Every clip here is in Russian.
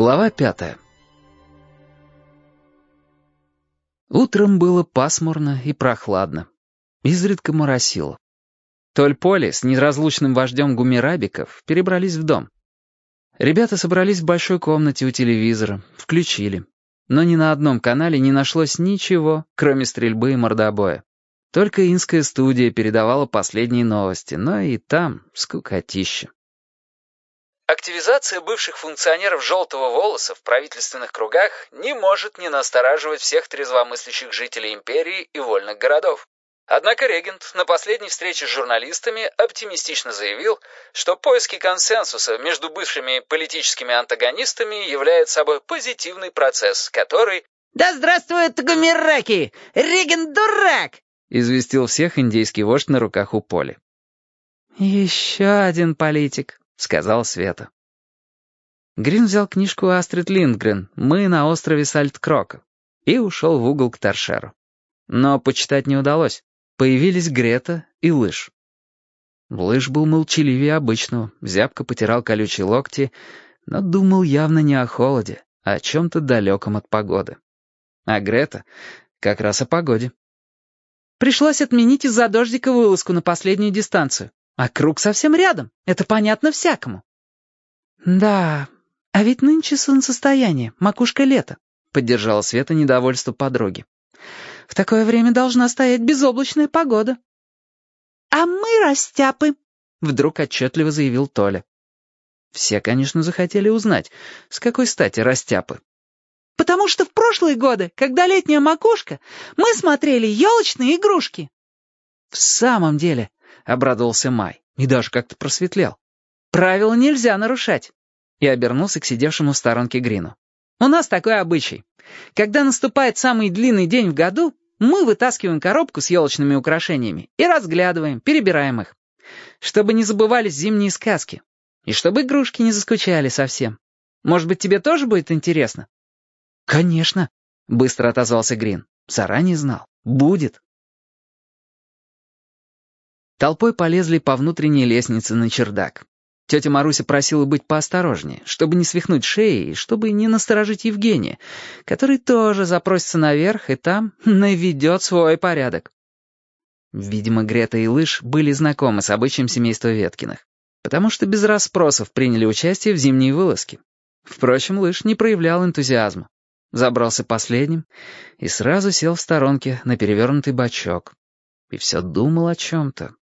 Глава пятая. Утром было пасмурно и прохладно. Изредка моросило. Толь Поли с неразлучным вождем гумирабиков перебрались в дом. Ребята собрались в большой комнате у телевизора, включили. Но ни на одном канале не нашлось ничего, кроме стрельбы и мордобоя. Только инская студия передавала последние новости, но и там скукотища. Активизация бывших функционеров «желтого волоса» в правительственных кругах не может не настораживать всех трезвомыслящих жителей империи и вольных городов. Однако регент на последней встрече с журналистами оптимистично заявил, что поиски консенсуса между бывшими политическими антагонистами является собой позитивный процесс, который... «Да здравствует Гумираки! Регент дурак!» известил всех индейский вождь на руках у Поли. «Еще один политик», сказал Света. Грин взял книжку Астрид Линдгрен «Мы на острове Сальткрока» и ушел в угол к торшеру. Но почитать не удалось. Появились Грета и Лыж. Лыж был молчаливее обычного, зябко потирал колючие локти, но думал явно не о холоде, а о чем-то далеком от погоды. А Грета как раз о погоде. Пришлось отменить из-за дождика вылазку на последнюю дистанцию. А круг совсем рядом, это понятно всякому. Да, а ведь нынче солнцестояние, макушка лета, поддержала Света недовольство подруги. В такое время должна стоять безоблачная погода. А мы растяпы, вдруг отчетливо заявил Толя. Все, конечно, захотели узнать, с какой стати растяпы. «Потому что в прошлые годы, когда летняя макушка, мы смотрели елочные игрушки». «В самом деле, — обрадовался Май, и даже как-то просветлел. «Правила нельзя нарушать!» И обернулся к сидевшему в сторонке Грину. «У нас такой обычай. Когда наступает самый длинный день в году, мы вытаскиваем коробку с елочными украшениями и разглядываем, перебираем их. Чтобы не забывались зимние сказки. И чтобы игрушки не заскучали совсем. Может быть, тебе тоже будет интересно?» «Конечно», — быстро отозвался Грин. Заранее знал. «Будет». Толпой полезли по внутренней лестнице на чердак. Тетя Маруся просила быть поосторожнее, чтобы не свихнуть шеи и чтобы не насторожить Евгения, который тоже запросится наверх и там наведет свой порядок. Видимо, Грета и Лыж были знакомы с обычаем семейства Веткиных, потому что без расспросов приняли участие в зимней вылазке. Впрочем, Лыж не проявлял энтузиазма. Забрался последним и сразу сел в сторонке на перевернутый бачок. И все думал о чем-то.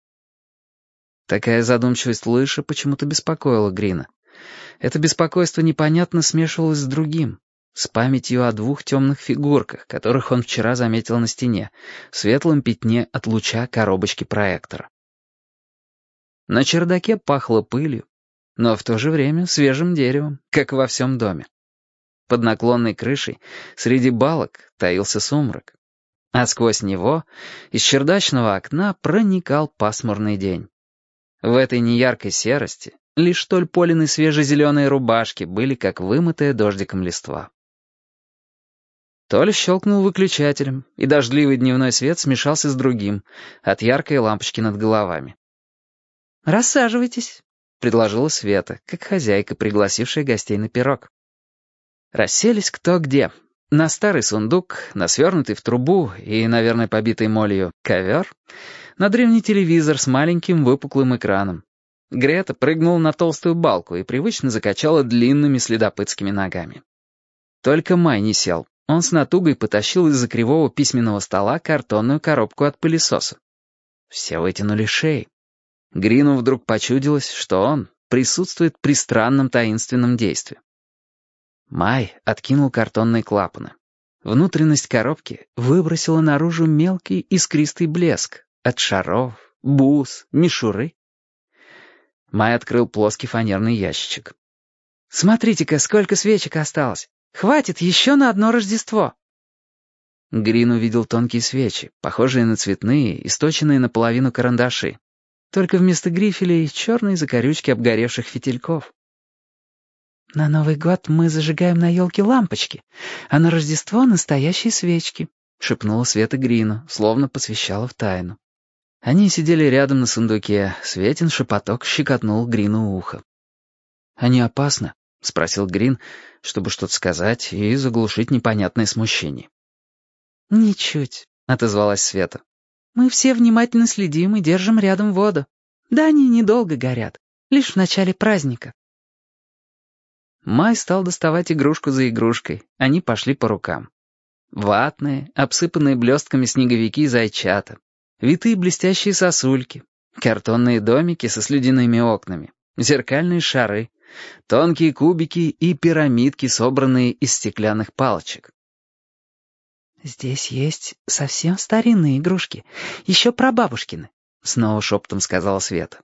Такая задумчивость Лыша почему-то беспокоила Грина. Это беспокойство непонятно смешивалось с другим, с памятью о двух темных фигурках, которых он вчера заметил на стене, в светлом пятне от луча коробочки проектора. На чердаке пахло пылью, но в то же время свежим деревом, как во всем доме. Под наклонной крышей, среди балок, таился сумрак. А сквозь него из чердачного окна проникал пасмурный день. В этой неяркой серости лишь столь полины свежезеленые рубашки были как вымытая дождиком листва. Толя щелкнул выключателем, и дождливый дневной свет смешался с другим, от яркой лампочки над головами. «Рассаживайтесь», — предложила Света, как хозяйка, пригласившая гостей на пирог. Расселись кто где. На старый сундук, на свернутый в трубу и, наверное, побитый молью ковер — на древний телевизор с маленьким выпуклым экраном. Грета прыгнула на толстую балку и привычно закачала длинными следопытскими ногами. Только Май не сел. Он с натугой потащил из-за кривого письменного стола картонную коробку от пылесоса. Все вытянули шеи. Грину вдруг почудилось, что он присутствует при странном таинственном действии. Май откинул картонные клапаны. Внутренность коробки выбросила наружу мелкий искристый блеск, от шаров, бус, мишуры. Май открыл плоский фанерный ящичек. «Смотрите-ка, сколько свечек осталось! Хватит еще на одно Рождество!» Грин увидел тонкие свечи, похожие на цветные, источенные наполовину карандаши. Только вместо грифелей черные закорючки обгоревших фитильков. «На Новый год мы зажигаем на елке лампочки, а на Рождество — настоящие свечки», — шепнула Света Грину, словно посвящала в тайну. Они сидели рядом на сундуке, Светин шепоток щекотнул Грину ухо. «Они опасны?» — спросил Грин, чтобы что-то сказать и заглушить непонятное смущение. «Ничуть», — отозвалась Света. «Мы все внимательно следим и держим рядом воду. Да они недолго горят, лишь в начале праздника». Май стал доставать игрушку за игрушкой. Они пошли по рукам. Ватные, обсыпанные блестками снеговики и зайчата, витые блестящие сосульки, картонные домики со слюдяными окнами, зеркальные шары, тонкие кубики и пирамидки, собранные из стеклянных палочек. «Здесь есть совсем старинные игрушки, еще прабабушкины», — снова шепотом сказала Света.